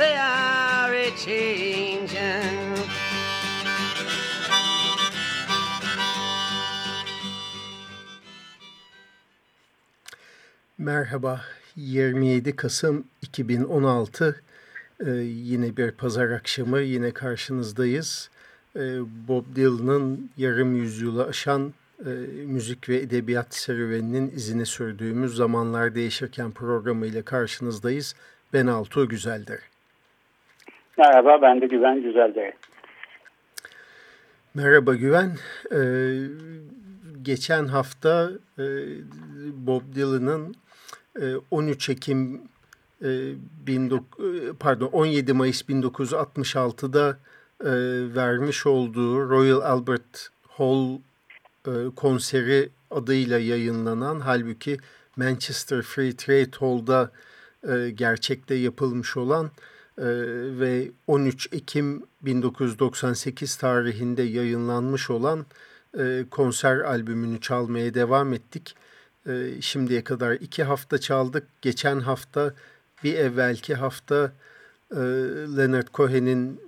they are a changing. Merhaba, 27 Kasım 2016 ee, yine bir pazar akşamı yine karşınızdayız. Ee, Bob Dylan'ın yarım yüzyılı aşan e, müzik ve edebiyat serüveninin izini sürdüğümüz Zamanlar Değişirken programıyla karşınızdayız. Ben Altuğ Güzeldir. Merhaba, ben de Güven Güzeldir. Merhaba Güven. Ee, geçen hafta e, Bob Dylan'ın 13 e, Ekim e, pardon 17 Mayıs 1966'da vermiş olduğu Royal Albert Hall konseri adıyla yayınlanan halbuki Manchester Free Trade Hall'da gerçekte yapılmış olan ve 13 Ekim 1998 tarihinde yayınlanmış olan konser albümünü çalmaya devam ettik. E, şimdiye kadar iki hafta çaldık. Geçen hafta bir evvelki hafta e, Leonard Cohen'in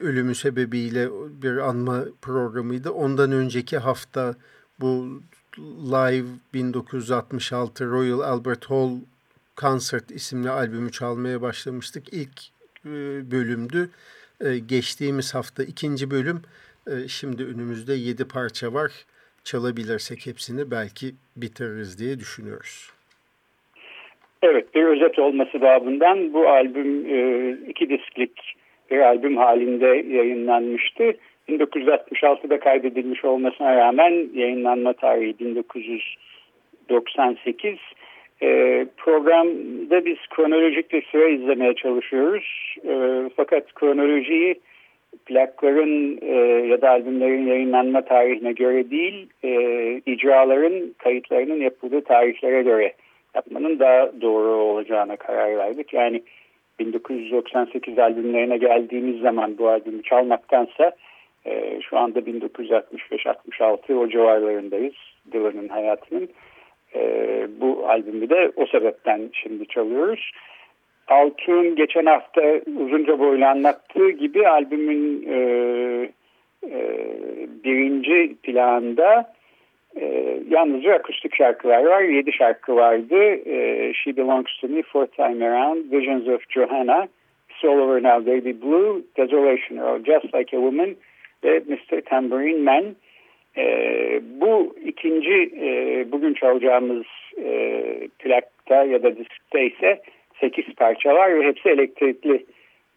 ölümü sebebiyle bir anma programıydı. Ondan önceki hafta bu Live 1966 Royal Albert Hall Concert isimli albümü çalmaya başlamıştık. İlk e, bölümdü. E, geçtiğimiz hafta ikinci bölüm. E, şimdi önümüzde yedi parça var çalabilirsek hepsini belki bitiririz diye düşünüyoruz. Evet bir özet olması babından bu albüm e, iki disklik bir albüm halinde yayınlanmıştı. 1966'da kaydedilmiş olmasına rağmen yayınlanma tarihi 1998. E, programda biz kronolojik bir süre izlemeye çalışıyoruz. E, fakat kronolojiyi plakların e, ya da albümlerin yayınlanma tarihine göre değil, e, icraların kayıtlarının yapıldığı tarihlere göre yapmanın daha doğru olacağına karar verdik. Yani 1998 albümlerine geldiğimiz zaman bu albümü çalmaktansa e, şu anda 1965-66 o civarlarındayız Dylan'ın hayatının. E, bu albümü de o sebepten şimdi çalıyoruz. Altun geçen hafta uzunca boylu anlattığı gibi albümün e, e, birinci planda e, yalnızca akustik şarkılar var. Yedi şarkı vardı. E, She Belongs to Me, Fourth Time Around, Visions of Johanna, It's Over Now, Baby Blue, Desolation, or Just Like a Woman ve Mr. Tambourine Man. E, bu ikinci e, bugün çalacağımız e, plakta ya da diskte ise 8 parça var ve hepsi elektrikli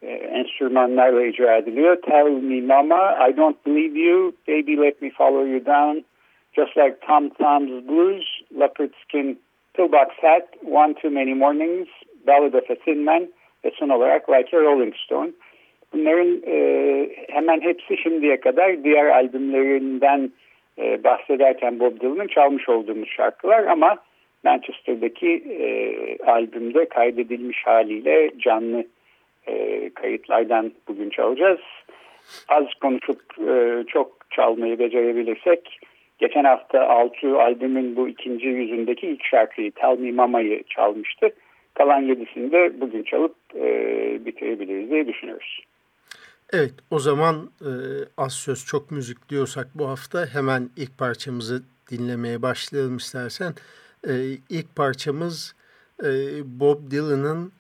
e, enstrümanlarla icra ediliyor. Tell me mama, I don't believe you, baby let me follow you down, just like Tom Tom's Blues, Leopard Skin, Pillbox Hat, One Too Many Mornings, Ballad of a Thin Man ve son olarak Like a Rolling Stone. Bunların e, hemen hepsi şimdiye kadar diğer albümlerinden e, bahsederken Bob Dylan'ın çalmış olduğumuz şarkılar ama Manchester'daki e, albümde kaydedilmiş haliyle canlı e, kayıtlardan bugün çalacağız. Az konuşup e, çok çalmayı becerebilirsek geçen hafta Altu albümün bu ikinci yüzündeki ilk şarkıyı Tell Me Mama'yı çalmıştı. Kalan yedisini de bugün çalıp e, bitirebiliriz diye düşünüyoruz. Evet o zaman e, az söz çok müzik diyorsak bu hafta hemen ilk parçamızı dinlemeye başlayalım istersen. E, ilk parçamız e, Bob Dylan'ın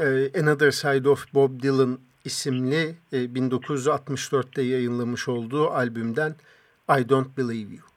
e, Another Side of Bob Dylan isimli 1964'te yayınlamış olduğu albümden I Don't Believe You.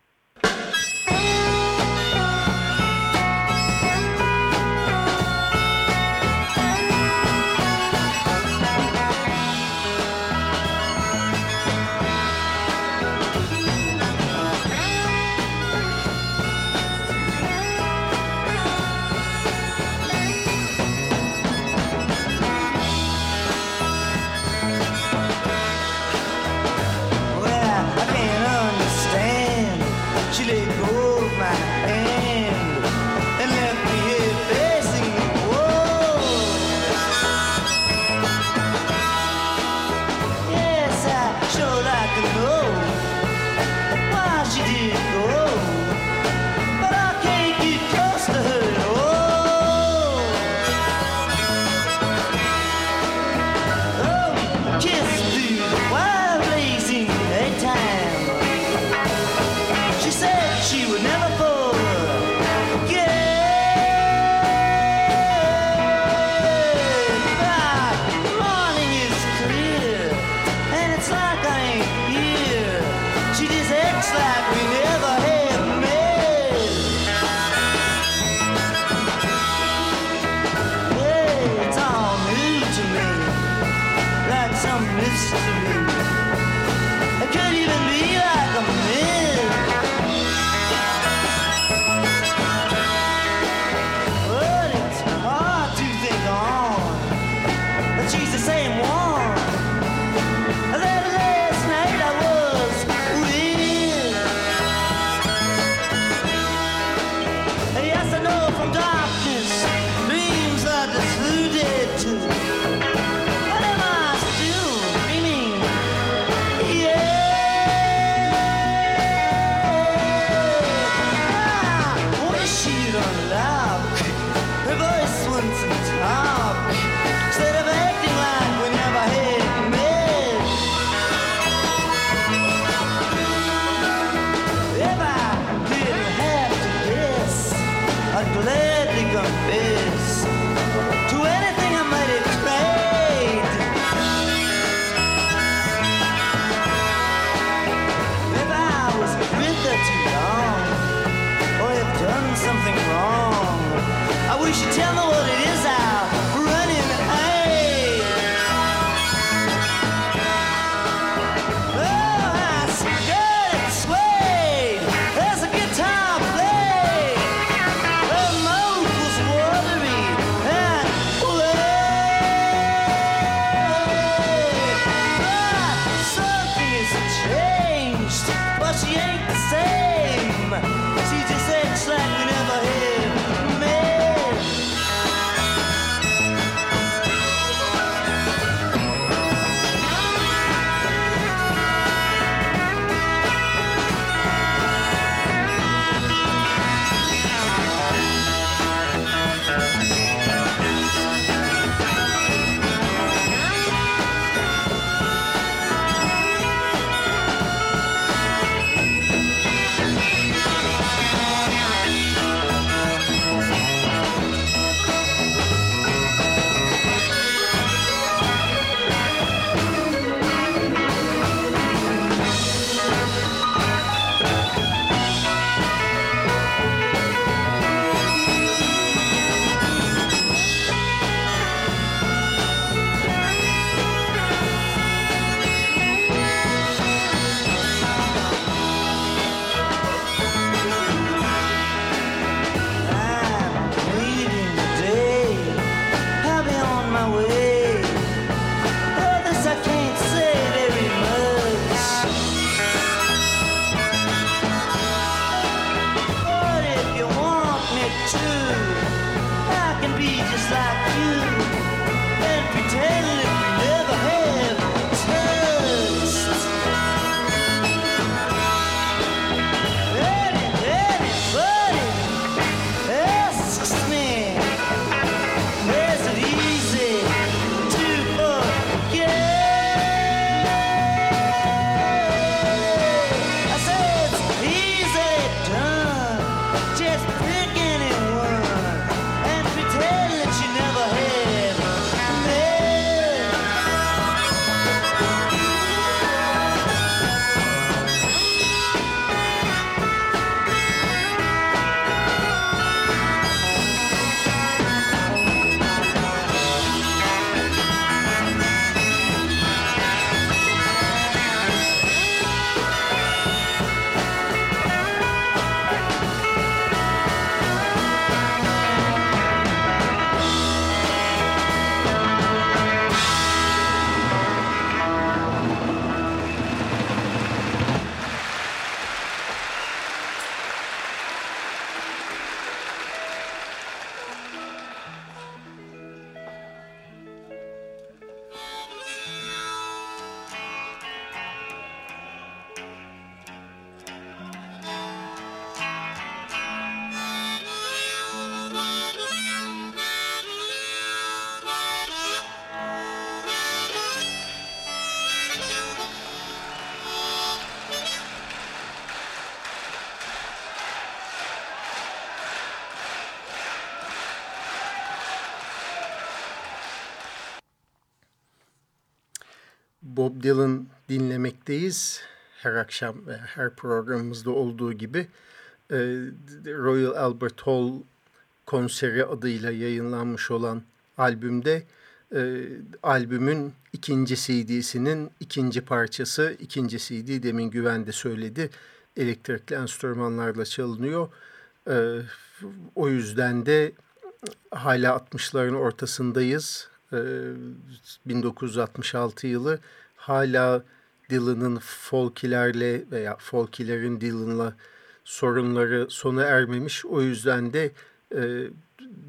Bob Dylan dinlemekteyiz. Her akşam ve her programımızda olduğu gibi e, Royal Albert Hall konseri adıyla yayınlanmış olan albümde e, albümün ikinci CD'sinin ikinci parçası, ikinci CD demin Güven söyledi, elektrikli enstrümanlarla çalınıyor. E, o yüzden de hala 60'ların ortasındayız. E, 1966 yılı hala Dylan'ın folkilerle veya folkilerin Dylan'la sorunları sona ermemiş. O yüzden de e,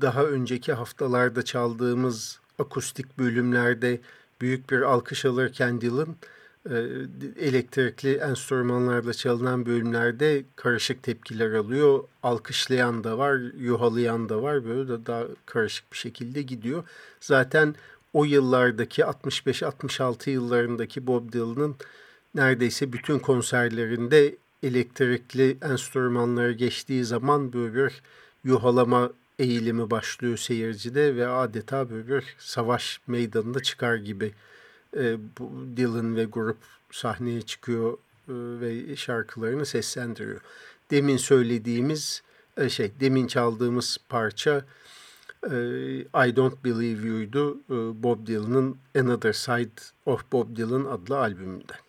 daha önceki haftalarda çaldığımız akustik bölümlerde büyük bir alkış alırken Dylan e, elektrikli enstrümanlarla çalınan bölümlerde karışık tepkiler alıyor. Alkışlayan da var, yuhalayan da var. Böyle de daha karışık bir şekilde gidiyor. Zaten o yıllardaki 65-66 yıllarındaki Bob Dylan'ın neredeyse bütün konserlerinde elektrikli enstrümanları geçtiği zaman böyle bir yuhalama eğilimi başlıyor seyircide ve adeta böyle bir savaş meydanında çıkar gibi e, Dylan ve grup sahneye çıkıyor e, ve şarkılarını seslendiriyor. Demin söylediğimiz e, şey, demin çaldığımız parça I Don't Believe You'ydu e, Bob Dylan'ın Another Side of Bob Dylan adlı albümünden.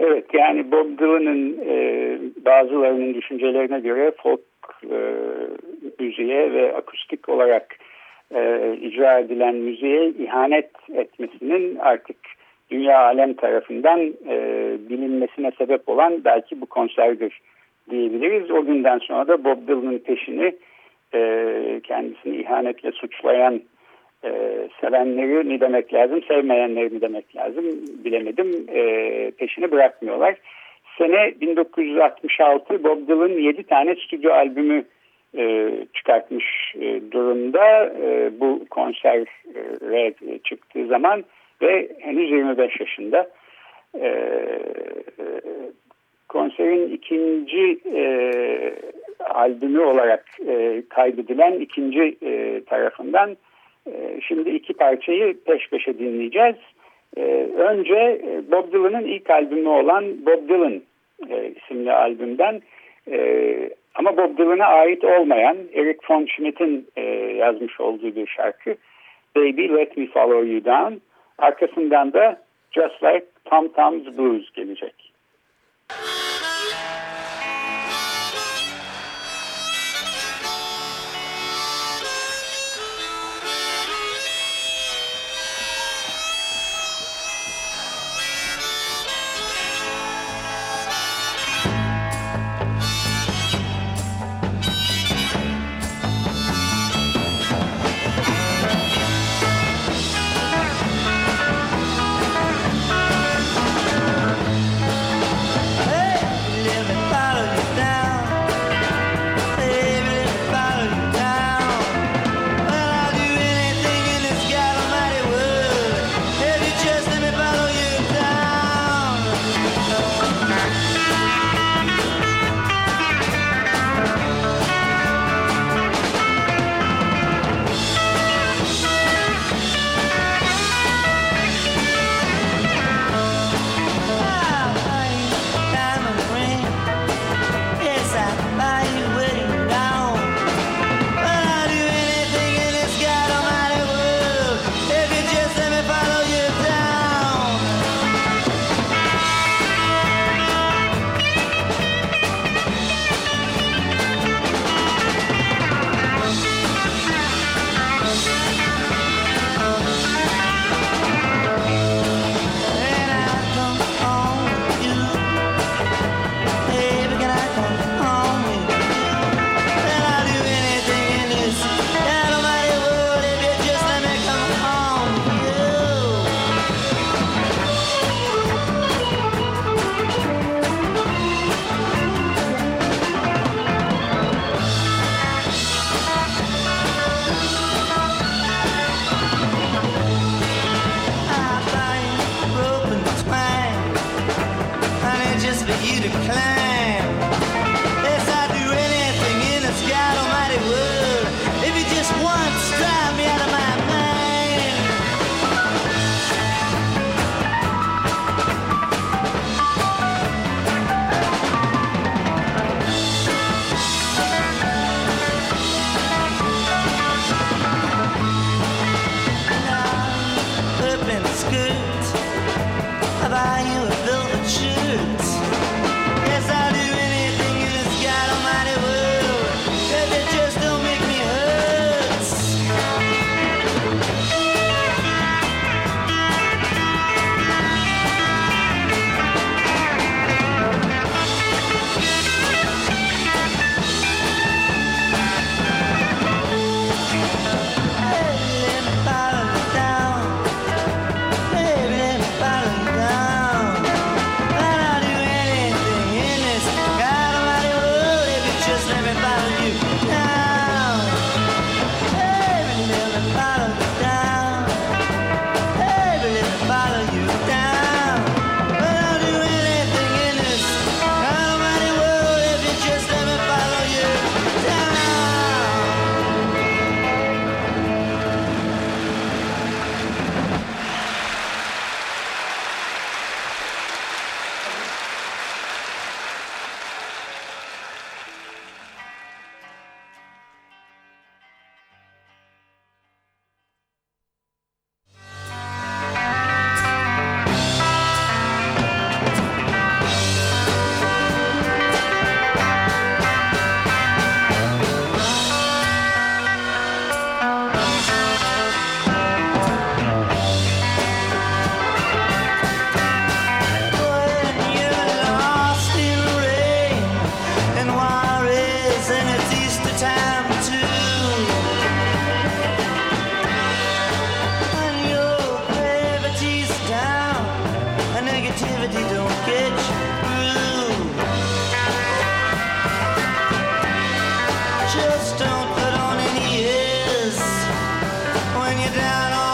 Evet yani Bob Dylan'ın e, bazılarının düşüncelerine göre folk e, müziğe ve akustik olarak e, icra edilen müziğe ihanet etmesinin artık dünya alem tarafından e, bilinmesine sebep olan belki bu konserdir diyebiliriz. O günden sonra da Bob Dylan'ın peşini e, kendisini ihanetle suçlayan e, sevenleri mi demek lazım, sevmeyenleri mi demek lazım bilemedim. E, peşini bırakmıyorlar. Sene 1966 Bob Dylan 7 tane stüdyo albümü e, çıkartmış e, durumda e, bu konsere çıktığı zaman ve henüz 25 yaşında. E, konserin ikinci e, albümü olarak e, kaydedilen ikinci e, tarafından e, şimdi iki parçayı peş peşe dinleyeceğiz. E, önce Bob Dylan'ın ilk albümü olan Bob Dylan e, isimli albümden e, ama Bob Dylan'a ait olmayan Eric von Schmidt'in e, yazmış olduğu bir şarkı Baby Let Me Follow You Down. Arkasından da Just Like Tom Tom's Blues gelecek. out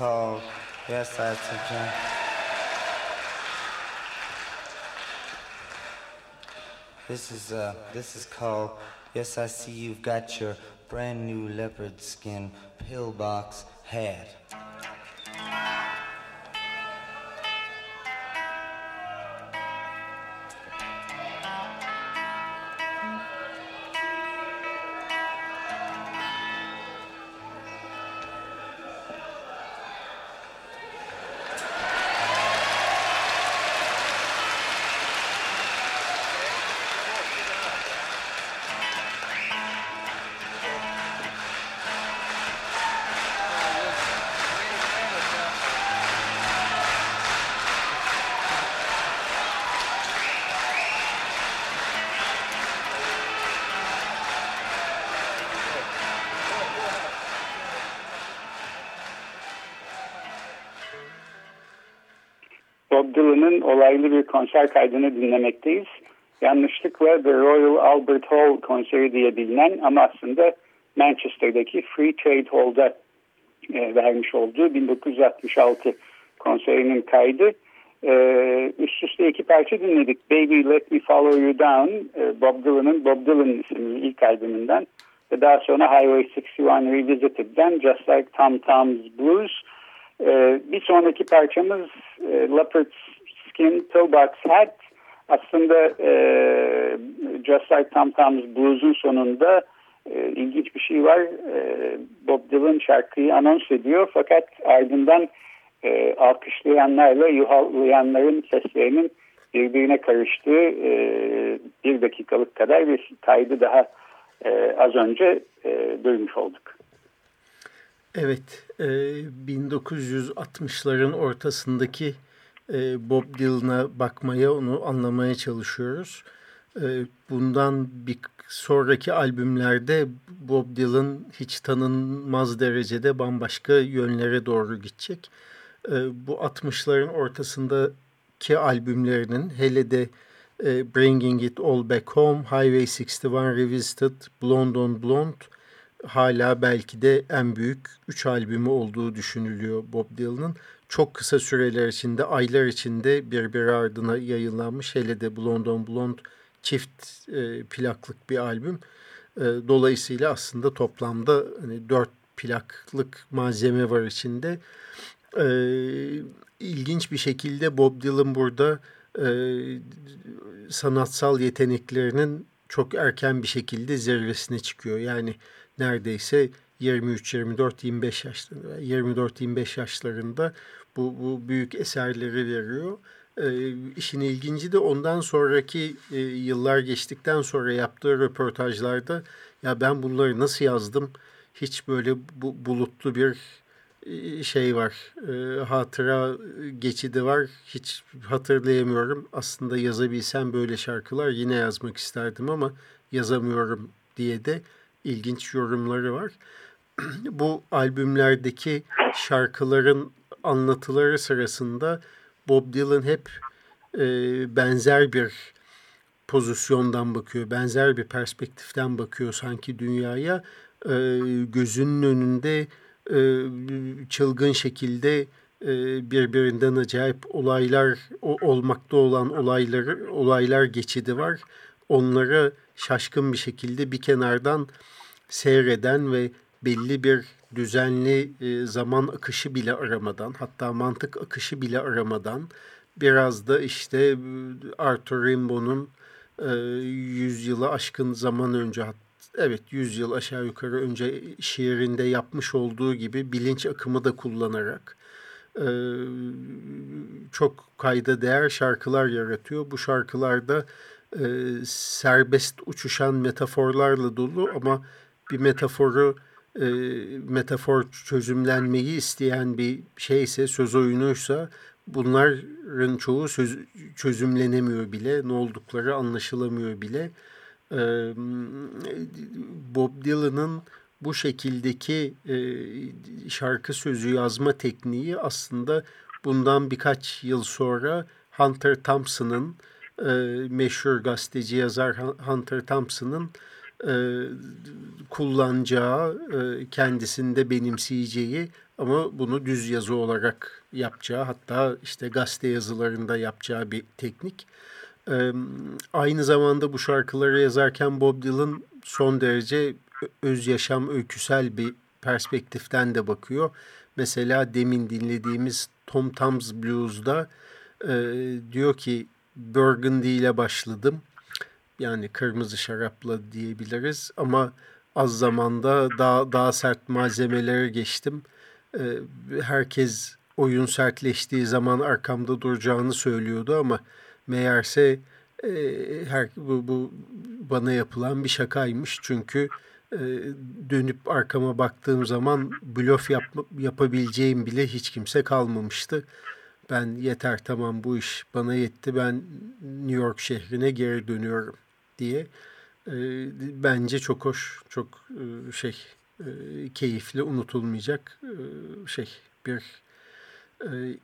called Yes I Suggest. This is uh this is called Yes I see you've got your brand new leopard skin pillbox hat. Dylan'ın olaylı bir konser kaydını dinlemekteyiz. Yanlışlıkla The Royal Albert Hall konseri diye bilinen ama aslında Manchester'daki Free Trade Hall'da e, vermiş olduğu 1966 konserinin kaydı. E, üst üste iki parça dinledik. Baby Let Me Follow You Down, e, Bob Dylan'ın Bob Dylan isimli ilk albümünden ve daha sonra Highway 61 Revisited'den Just Like Tom Tom's Blues. Ee, bir sonraki parçamız e, Leopard Skin Toolbox Hat. Aslında e, Just Like Tom Tom's Blues'un sonunda e, ilginç bir şey var. E, Bob Dylan şarkıyı anons ediyor fakat ardından e, alkışlayanlarla yuhallayanların seslerinin birbirine karıştığı e, bir dakikalık kadar bir kaydı daha e, az önce e, duymuş olduk. Evet, e, 1960'ların ortasındaki e, Bob Dylan'a bakmaya, onu anlamaya çalışıyoruz. E, bundan bir sonraki albümlerde Bob Dylan hiç tanınmaz derecede bambaşka yönlere doğru gidecek. E, bu 60'ların ortasındaki albümlerinin hele de e, Bringing It All Back Home, Highway 61 Revisited, Blonde on Blonde, hala belki de en büyük 3 albümü olduğu düşünülüyor Bob Dylan'ın. Çok kısa süreler içinde, aylar içinde birbiri ardına yayınlanmış. Hele de Blonde on Blonde çift e, plaklık bir albüm. E, dolayısıyla aslında toplamda hani 4 plaklık malzeme var içinde. E, ilginç bir şekilde Bob Dylan burada e, sanatsal yeteneklerinin çok erken bir şekilde zirvesine çıkıyor. Yani neredeyse 23, 24, 25 yaşlarında, 24, 25 yaşlarında bu, bu büyük eserleri veriyor. E, işin ilginci de ondan sonraki e, yıllar geçtikten sonra yaptığı röportajlarda ya ben bunları nasıl yazdım? hiç böyle bu, bulutlu bir e, şey var e, hatıra geçidi var. Hiç hatırlayamıyorum. Aslında yazabilsem böyle şarkılar yine yazmak isterdim ama yazamıyorum diye de ilginç yorumları var. Bu albümlerdeki şarkıların anlatıları sırasında Bob Dylan hep e, benzer bir pozisyondan bakıyor, benzer bir perspektiften bakıyor sanki dünyaya. E, gözünün önünde e, çılgın şekilde e, birbirinden acayip olaylar olmakta olan olaylar olaylar geçidi var. Onlara şaşkın bir şekilde bir kenardan seyreden ve belli bir düzenli e, zaman akışı bile aramadan hatta mantık akışı bile aramadan biraz da işte e, Arthur Rimbaud'un e, 100 yılı aşkın zaman önce evet 100 yıl aşağı yukarı önce şiirinde yapmış olduğu gibi bilinç akımı da kullanarak e, çok kayda değer şarkılar yaratıyor. Bu şarkılarda e, serbest uçuşan metaforlarla dolu ama bir metaforu e, metafor çözümlenmeyi isteyen bir şeyse söz oyunuysa bunların çoğu söz, çözümlenemiyor bile ne oldukları anlaşılamıyor bile. E, Bob Dylan'ın bu şekildeki e, şarkı sözü yazma tekniği aslında bundan birkaç yıl sonra Hunter Thompson'ın e, meşhur gazeteci yazar Hunter Thompson'ın e, kullanacağı, e, kendisinde benimseyeceği ama bunu düz yazı olarak yapacağı hatta işte gazete yazılarında yapacağı bir teknik. E, aynı zamanda bu şarkıları yazarken Bob Dylan son derece öz yaşam öyküsel bir perspektiften de bakıyor. Mesela demin dinlediğimiz Tom Tom's Blues'da e, diyor ki Burgundy ile başladım. Yani kırmızı şarapla diyebiliriz ama az zamanda daha, daha sert malzemelere geçtim. E, herkes oyun sertleştiği zaman arkamda duracağını söylüyordu ama meğerse e, her, bu, bu bana yapılan bir şakaymış. Çünkü e, dönüp arkama baktığım zaman blöf yap, yapabileceğim bile hiç kimse kalmamıştı. Ben yeter tamam bu iş bana yetti ben New York şehrine geri dönüyorum diye. E, bence çok hoş, çok e, şey keyifli, unutulmayacak şey bir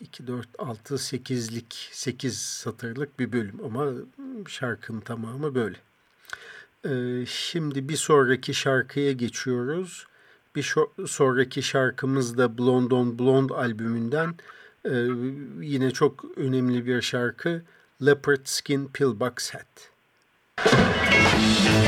2, 4, 6, 8'lik 8 satırlık bir bölüm ama şarkının tamamı böyle. Şimdi bir sonraki şarkıya geçiyoruz. Bir sonraki şarkımız da Blonde on Blonde albümünden yine çok önemli bir şarkı Leopard Skin Pillbox Hat. taming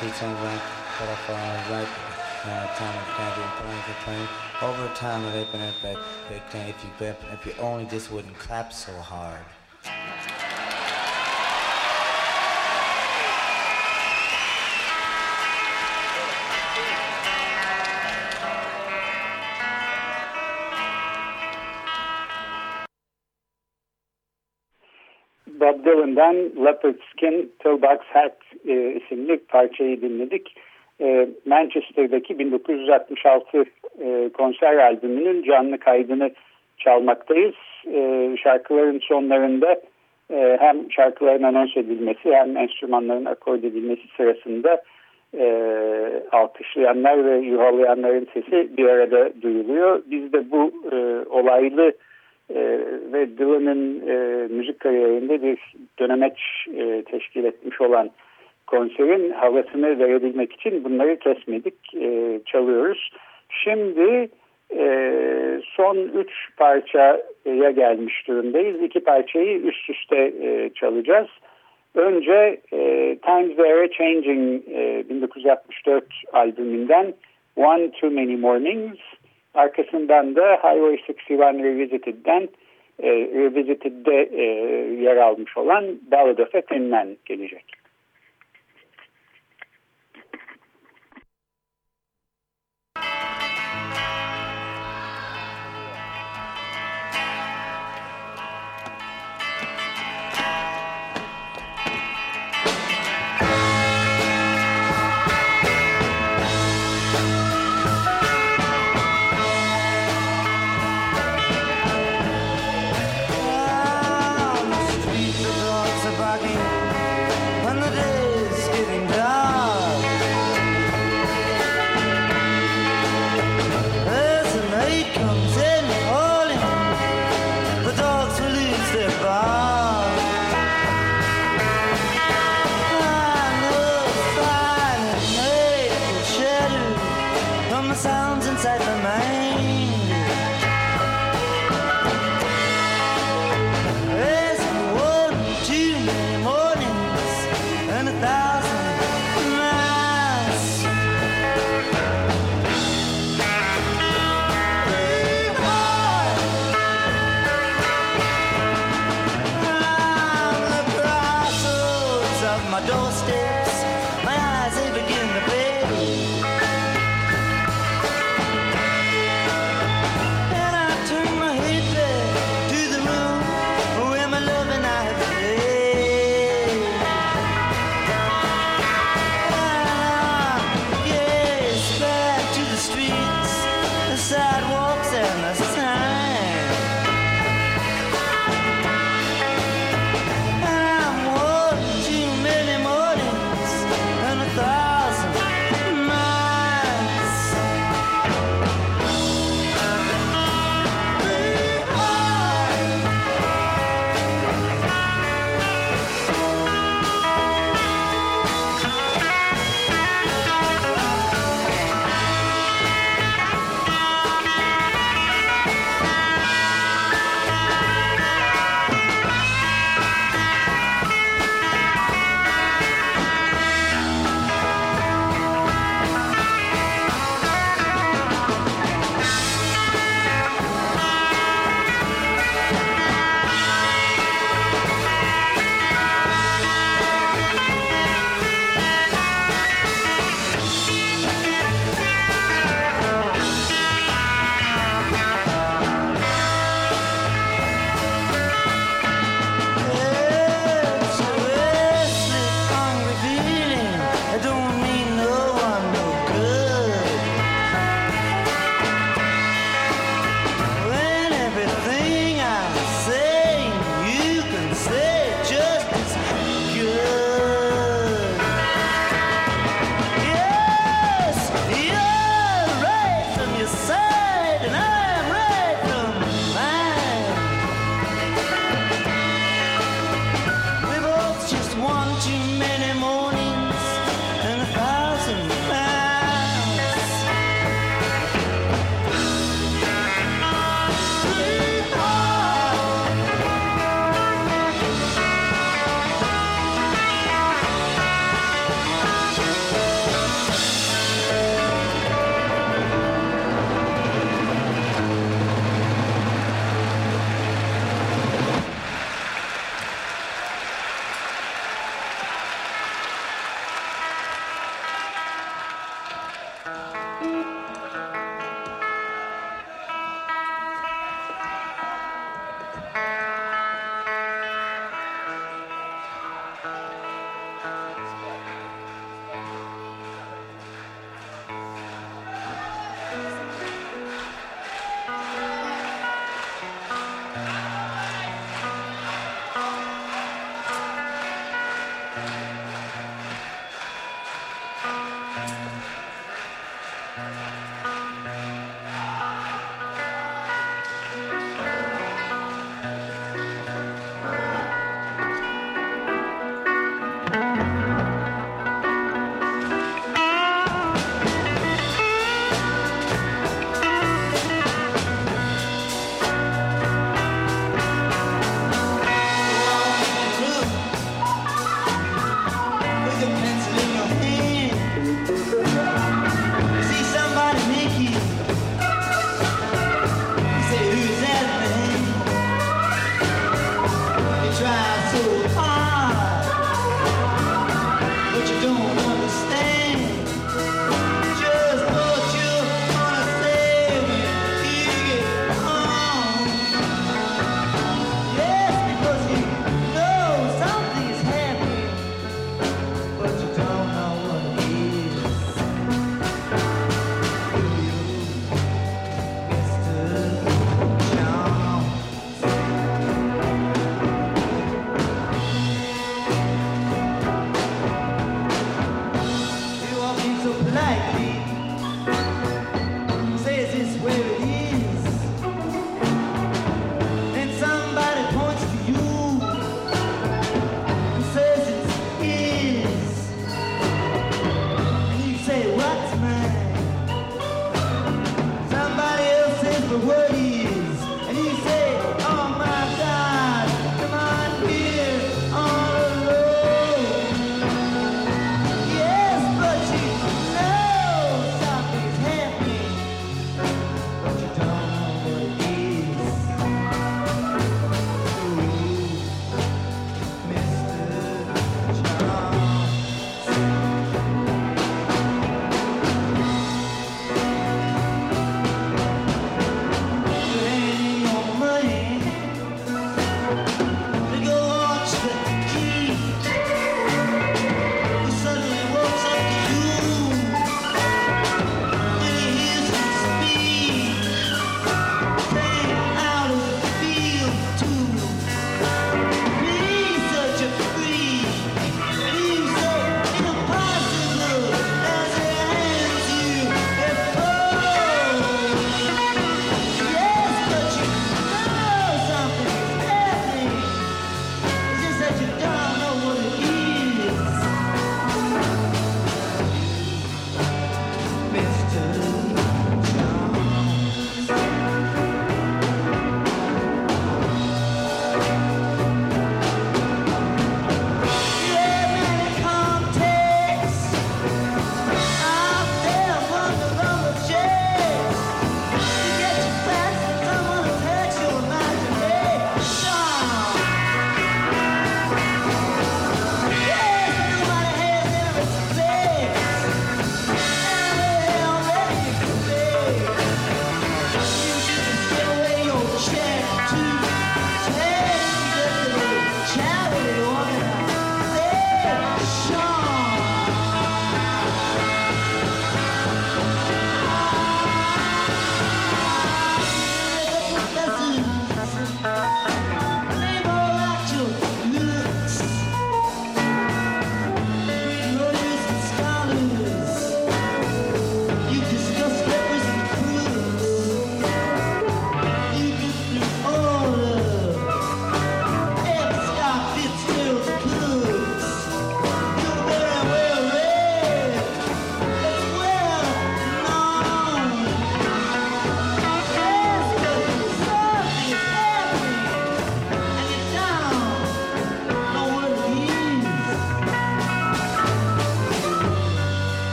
two-time ranked quarterfinal right uh, time of champion playing for playing over time of open up by Big if you if you only just wouldn't clap so hard. Bob Dylan then, leopard skin, toe box hat, e, isimli parçayı dinledik. E, Manchester'daki 1966 e, konser albümünün canlı kaydını çalmaktayız. E, şarkıların sonlarında e, hem şarkıların anons edilmesi hem enstrümanların akord edilmesi sırasında e, alkışlayanlar ve yuhalayanların sesi bir arada duyuluyor. Biz de bu e, olaylı e, ve Dylan'ın e, müzik kariyerinde bir dönemeç e, teşkil etmiş olan konserin havasını verebilmek için bunları kesmedik, e, çalıyoruz. Şimdi e, son üç parçaya gelmiş durumdayız. İki parçayı üst üste e, çalacağız. Önce e, Times They Are Changing e, 1964 albümünden One Too Many Mornings Arkasından da Highway 61 Revisited'den e, Revisited'de e, yer almış olan Ballad of a Thin Man gelecek.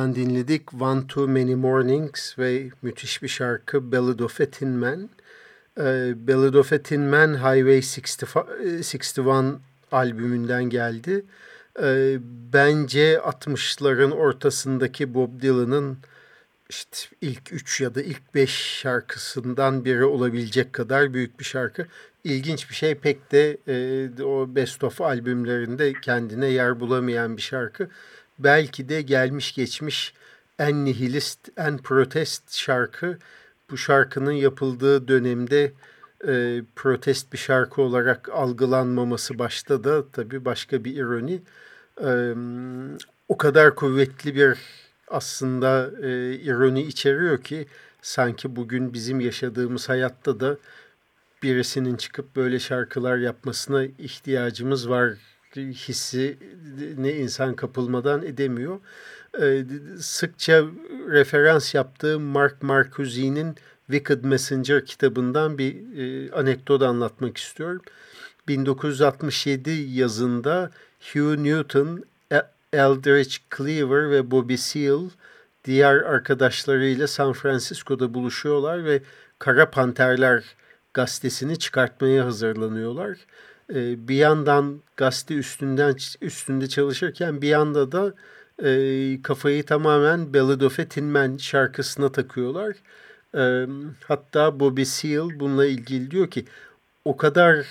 Dylan'dan dinledik. One Too Many Mornings ve müthiş bir şarkı Ballad of a Tin Man. Ee, Ballad of a Tin Man Highway 61 albümünden geldi. Ee, bence 60'ların ortasındaki Bob Dylan'ın işte ilk 3 ya da ilk 5 şarkısından biri olabilecek kadar büyük bir şarkı. İlginç bir şey pek de e, o Best of albümlerinde kendine yer bulamayan bir şarkı belki de gelmiş geçmiş en nihilist, en protest şarkı. Bu şarkının yapıldığı dönemde e, protest bir şarkı olarak algılanmaması başta da tabii başka bir ironi. E, o kadar kuvvetli bir aslında e, ironi içeriyor ki sanki bugün bizim yaşadığımız hayatta da birisinin çıkıp böyle şarkılar yapmasına ihtiyacımız var hissi ne insan kapılmadan edemiyor. Ee, sıkça referans yaptığım Mark Marcuse'nin Wicked Messenger kitabından bir e, anekdot anlatmak istiyorum. 1967 yazında Hugh Newton, e, Eldridge Cleaver ve Bobby Seale diğer arkadaşlarıyla San Francisco'da buluşuyorlar ve Kara Panterler gazetesini çıkartmaya hazırlanıyorlar. E, bir yandan gazete üstünden üstünde çalışırken bir yanda da e, kafayı tamamen Ballad of a Tin Man şarkısına takıyorlar. E, hatta Bobby Seale bununla ilgili diyor ki o kadar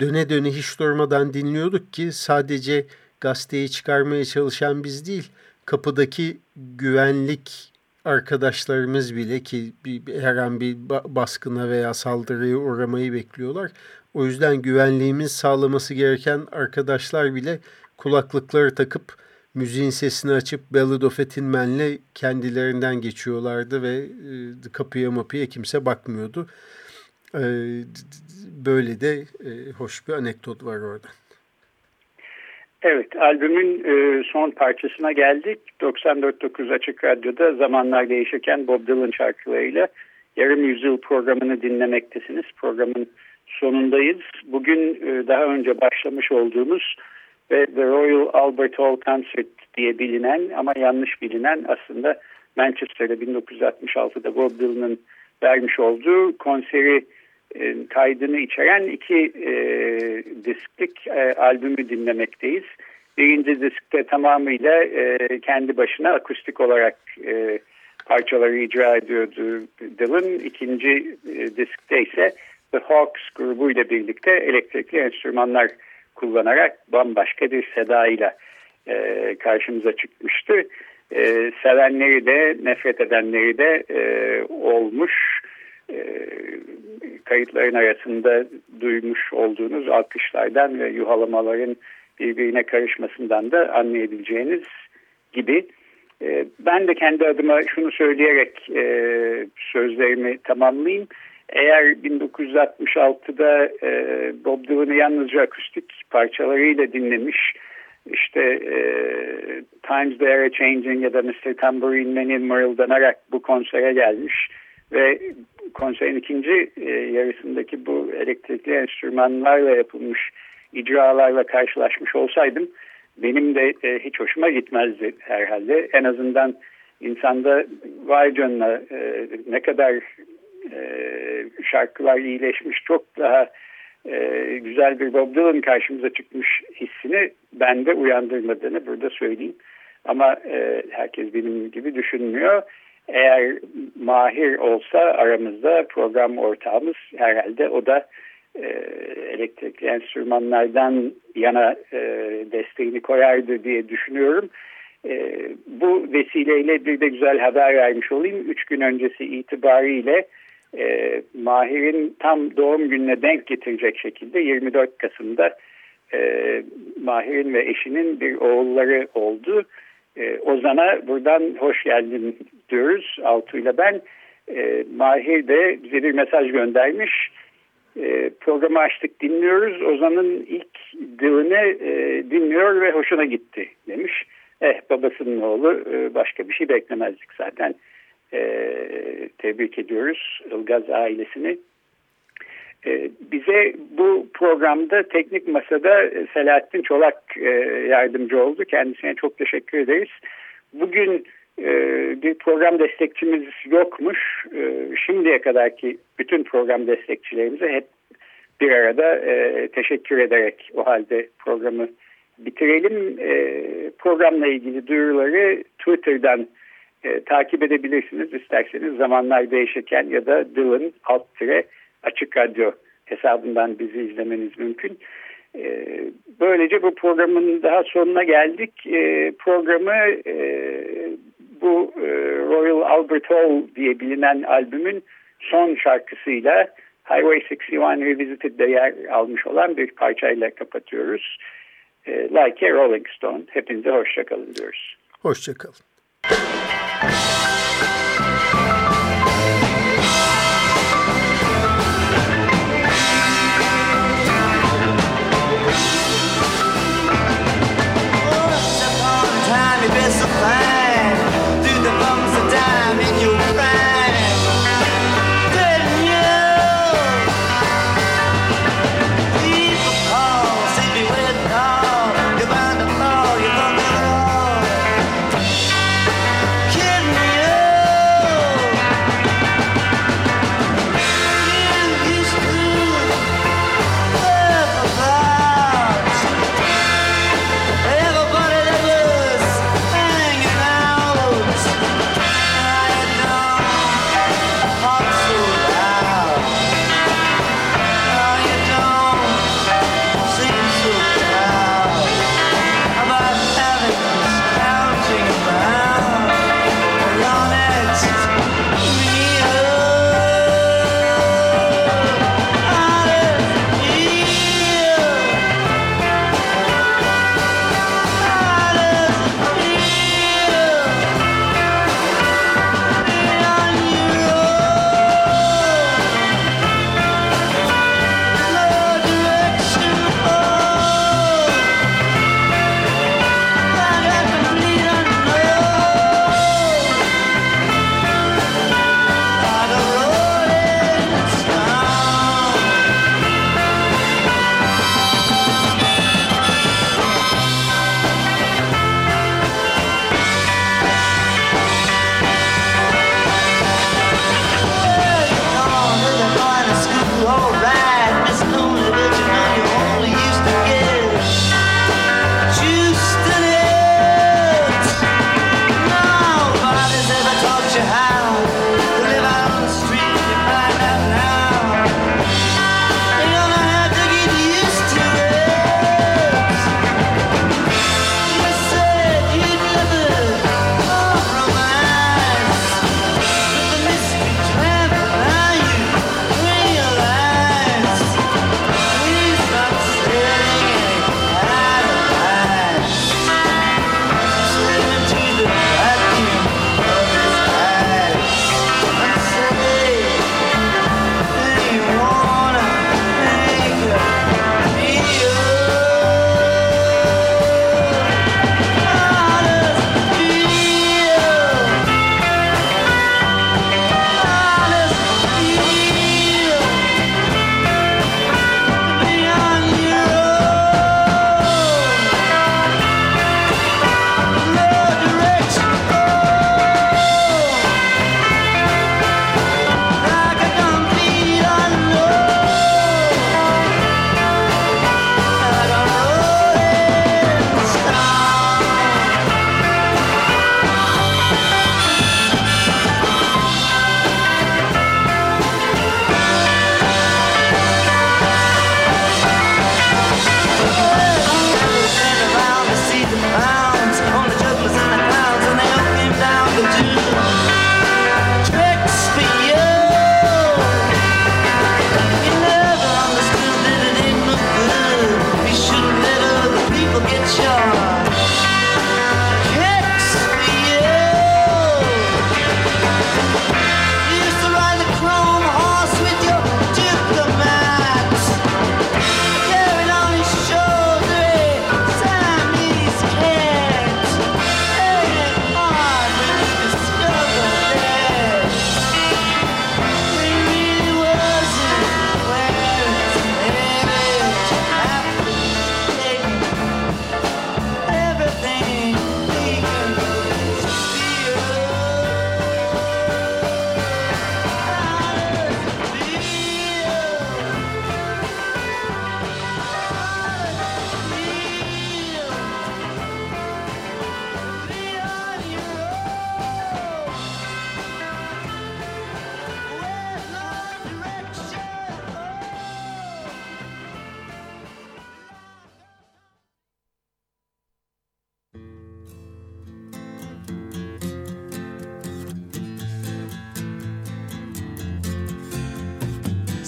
döne döne hiç durmadan dinliyorduk ki sadece gazeteyi çıkarmaya çalışan biz değil kapıdaki güvenlik arkadaşlarımız bile ki bir, her an bir baskına veya saldırıya uğramayı bekliyorlar. O yüzden güvenliğimiz sağlaması gereken arkadaşlar bile kulaklıkları takıp müziğin sesini açıp Ballad of Etinman'le kendilerinden geçiyorlardı ve e, kapıya mapıya kimse bakmıyordu. E, böyle de e, hoş bir anekdot var orada. Evet, albümün e, son parçasına geldik. 94.9 Açık Radyo'da zamanlar değişirken Bob Dylan şarkılarıyla yarım yüzyıl programını dinlemektesiniz. Programın sonundayız. Bugün e, daha önce başlamış olduğumuz ve The Royal Albert Hall Concert diye bilinen ama yanlış bilinen aslında Manchester'da 1966'da Bob Dylan'ın vermiş olduğu konseri e, kaydını içeren iki e, disklik e, albümü dinlemekteyiz. Birinci diskte tamamıyla e, kendi başına akustik olarak e, parçaları icra ediyordu Dylan. İkinci e, diskte ise The Hawks grubuyla birlikte elektrikli enstrümanlar kullanarak bambaşka bir sedayla e, karşımıza çıkmıştı. E, sevenleri de nefret edenleri de e, olmuş. E, kayıtların arasında duymuş olduğunuz alkışlardan ve yuhalamaların birbirine karışmasından da anlayabileceğiniz gibi. E, ben de kendi adıma şunu söyleyerek e, sözlerimi tamamlayayım. Eğer 1966'da e, Bob Dylan'ı yalnızca akustik parçalarıyla dinlemiş, işte e, Times They Are Changing ya da Mr. Tambourine Man'in mırıldanarak bu konsere gelmiş ve konserin ikinci e, yarısındaki bu elektrikli enstrümanlarla yapılmış icralarla karşılaşmış olsaydım benim de e, hiç hoşuma gitmezdi herhalde. En azından insanda vay canına e, ne kadar e, şarkılar iyileşmiş çok daha e, güzel bir Bob Dylan karşımıza çıkmış hissini bende uyandırmadığını burada söyleyeyim. Ama e, herkes benim gibi düşünmüyor. Eğer mahir olsa aramızda program ortağımız herhalde o da e, elektrikli enstrümanlardan yana e, desteğini koyardı diye düşünüyorum. E, bu vesileyle bir de güzel haber vermiş olayım. Üç gün öncesi itibariyle e, Mahir'in tam doğum gününe denk getirecek şekilde 24 Kasım'da e, Mahir'in ve eşinin bir oğulları oldu. E, Ozan'a buradan hoş geldin diyoruz Altu ile ben. E, Mahir de bize bir mesaj göndermiş. E, programı açtık dinliyoruz. Ozan'ın ilk dilini e, dinliyor ve hoşuna gitti demiş. Eh babasının oğlu e, başka bir şey beklemezdik zaten. E, tebrik ediyoruz Ilgaz ailesini. E, bize bu programda teknik masada Selahattin Çolak e, yardımcı oldu. Kendisine çok teşekkür ederiz. Bugün e, bir program destekçimiz yokmuş. E, şimdiye kadarki bütün program destekçilerimize hep bir arada e, teşekkür ederek o halde programı bitirelim. E, programla ilgili duyuruları Twitter'dan e, takip edebilirsiniz. İsterseniz zamanlar değişirken ya da Dylan alt tire açık radyo hesabından bizi izlemeniz mümkün. E, böylece bu programın daha sonuna geldik. E, programı e, bu e, Royal Albert Hall diye bilinen albümün son şarkısıyla Highway 61 Revisited'de yer almış olan bir parçayla kapatıyoruz. E, like a Rolling Stone. Hepinize hoşçakalın diyoruz. Hoşçakalın. Bye.